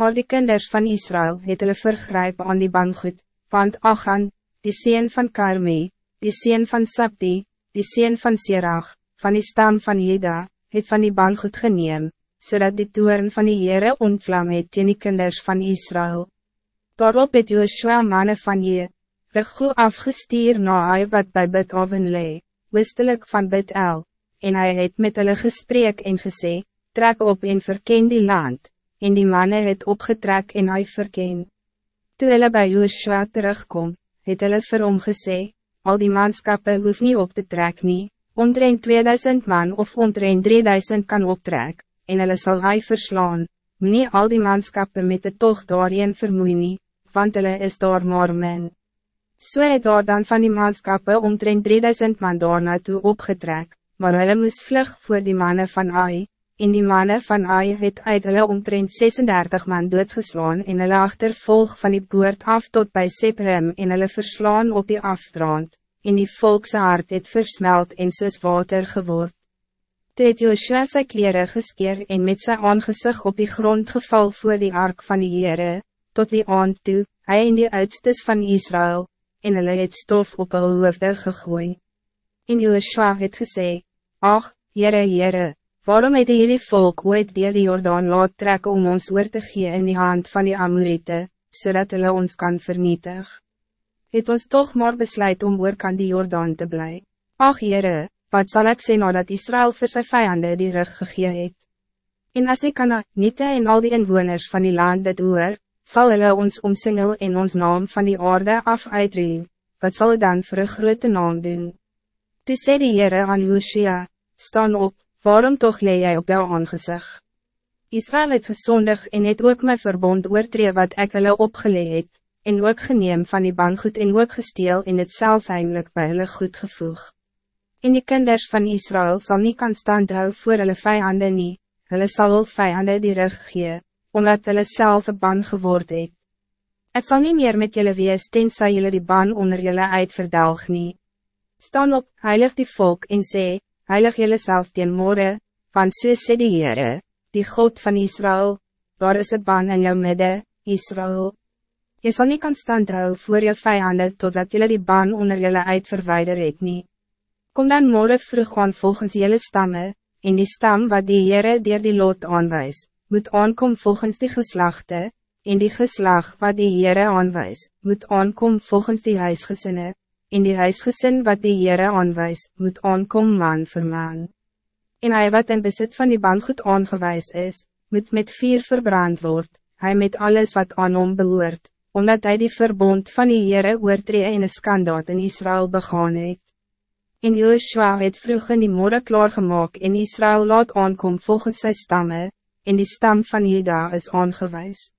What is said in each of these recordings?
Maar die kinders van Israël het hulle vergryp aan die bangoed, want Achan, die sien van Karmi, die sien van Sabdi, die sien van Sirach, van die stam van Jeda, het van die bangoed geneem, zodat die toeren van die Heere ontvlam het teen die kinders van Israël. Daarop het Joshua manne van je, Regoe afgestuur na hy wat by Bid-Oven lee, wistelijk van Bid-El, en hij het met hulle gesprek en gesê, trek op en verken die land, en die mannen het opgetrek en hy verken. Toe hulle by Joshua terugkom, het hulle vir hom gesê, al die manskappe hoef niet op te trek nie, omtrent 2000 man of omtrent 3000 kan optrek, en hulle sal hy verslaan, nie al die manskappe met de tocht daarin vermoei nie, want hulle is daar maar min. So het daar dan van die manskappe omtrent 3000 man daar naartoe opgetrek, maar hulle moes vlug voor die mannen van Ai, en die mannen van Ai het uit hulle omtrent 36 man doodgeslaan en hulle achtervolg van die poort af tot bij Seprem en hulle verslaan op die afdraand, en die volkse hart het versmelt en soos water geword. Toe het Joshua sy kleren geskeer en met sy aangezicht op die grond geval voor die ark van die Heere, tot die aand toe, hy en die uitstes van Israël, en hulle het stof op hulle hoofde gegooi. En Joshua het gesê, Ach, Jere, Jere, waarom het jullie volk ooit deel die Jordaan laat trekken om ons oor te gee in die hand van die Amorite, zodat hulle ons kan vernietig? Het ons toch maar besluit om oor kan die Jordaan te blij. Ach Jere, wat zal ik sê nadat Israël voor zijn vijanden die rug gegee het? En as ik kan niet en al die inwoners van die land dit oor, sal hulle ons omsingel en ons naam van die aarde af uitreen, wat zal dan voor een grote naam doen? Toe sê die Heere aan Joshua, staan op, waarom toch lee jy op jou aangezicht? Israël het gezondig en het ook my verbond oortree wat ek hulle opgelee het, en ook geneem van die bangoed en ook gesteel en het selfs heimelijk by hulle goed gevoeg. En die kinders van Israël zal niet kan stand hou voor hulle vijanden nie, hulle sal wel vijanden die rug gee, omdat hulle self een ban geword het. Het zal niet meer met jullie wees tenzij jullie die ban onder jullie uitverdelg nie. Staan op, heilig die volk en sê, heilig jylle self teen morgen, van so sê die Heere, die God van Israël, daar is een ban in jou midde, Israël. Je zal niet kan stand hou voor je vijanden totdat jullie die ban onder jullie uitverwijder het nie. Kom dan morgen vroeg aan volgens jullie stammen, en die stam wat die Heere dier die lot aanwijs, moet aankom volgens die geslachten, en die geslag wat die Heere aanwijs, moet aankom volgens die huisgezinnen en die huisgezin wat die Heere aanwijs, moet aankom man vir man. En hij wat in besit van die bandgoed aangewijs is, moet met vier verbrand word, hij met alles wat aan hom behoort, omdat hij die verbond van die Heere oortree en een skandaat in Israël begaan het. En Joshua het vroeg in die morgen klaargemaak en Israël laat aankom volgens sy stamme, en die stam van Jeda is aangewijs.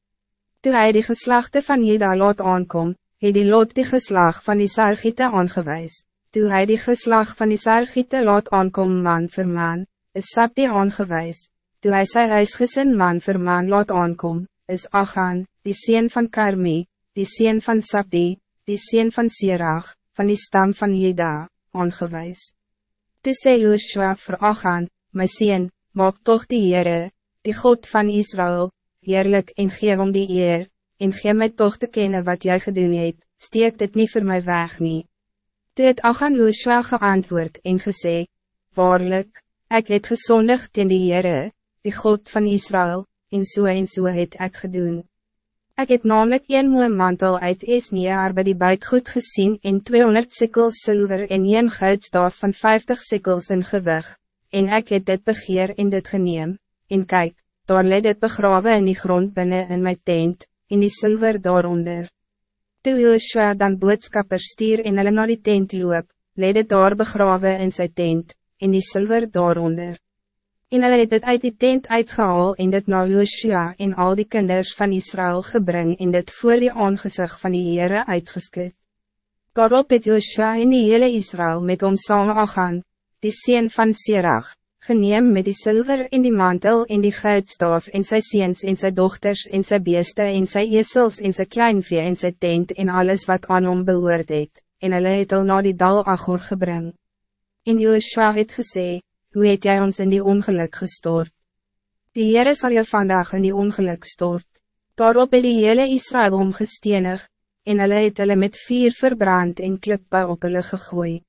Toen hij die geslachten van Jeda laat aankom, het die lot die geslag van die Sargiete aangewijs. Toe hij die geslag van die Sargiete laat aankom man vir man, is Sabdi aangewijs. Toe hij sy huisgesin man vir man laat aankom, is Achan, die sien van Karmi, die sien van Sabdi, die sien van Sirach, van die stam van Jeda, aangewijs. Toe sê Joshua vir Achan, my sien, maak toch die Heere, die God van Israël, heerlijk en geef om die eer, en gee my toch te kennen wat jij gedoen het, steek dit niet voor mij weg nie. Toe het Achan Joshua geantwoord en gesê, Waarlik, ik het gezondig ten die Heere, die God van Israël, en so en so het ek gedoen. Ik heb namelijk een mooie mantel uit Esneaar bij die buitgoed gezien en 200 sikkels zilver en een goudstaaf van 50 sikkels in gewig, en ik het dit begeer in dit geneem, en kijk, daar let dit begraven in die grond binnen in mijn tent, en die zilver daaronder. Toe Joshua dan boodskappers stier en hulle na die tent loop, leed het daar begrawe in sy tent, en die zilver daaronder. En hulle het het uit die tent uitgehaal en dit na Joshua en al die kinders van Israël gebring en dit voor die aangezicht van die Heere uitgeskut. Daarop het Joshua en die hele Israël met hom samen gaan, die sien van Sirach, geneem met die zilver in die mantel en die goudstaf en sy seens en sy dochters en sy beeste en sy esels en sy kleinvee en sy tent en alles wat aan hom behoort het, en hulle het al na die dal Achor gebring. En Joshua het gesê, hoe het jy ons in die ongeluk gestort? Die Heere sal jou vandaag in die ongeluk stort. Daarop het die hele Israël omgestenig, en hulle het hulle met vier verbrand en klippe op hulle gegooi.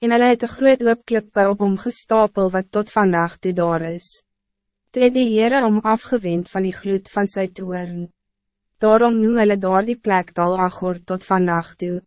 En hulle het een groot hoop klippe op hom gestapel wat tot vandaag toe daar is. Toe het die Heere om afgewend van die gloed van sy toorn. Daarom noem hulle daar die plek Dal Achor tot vandaag toe.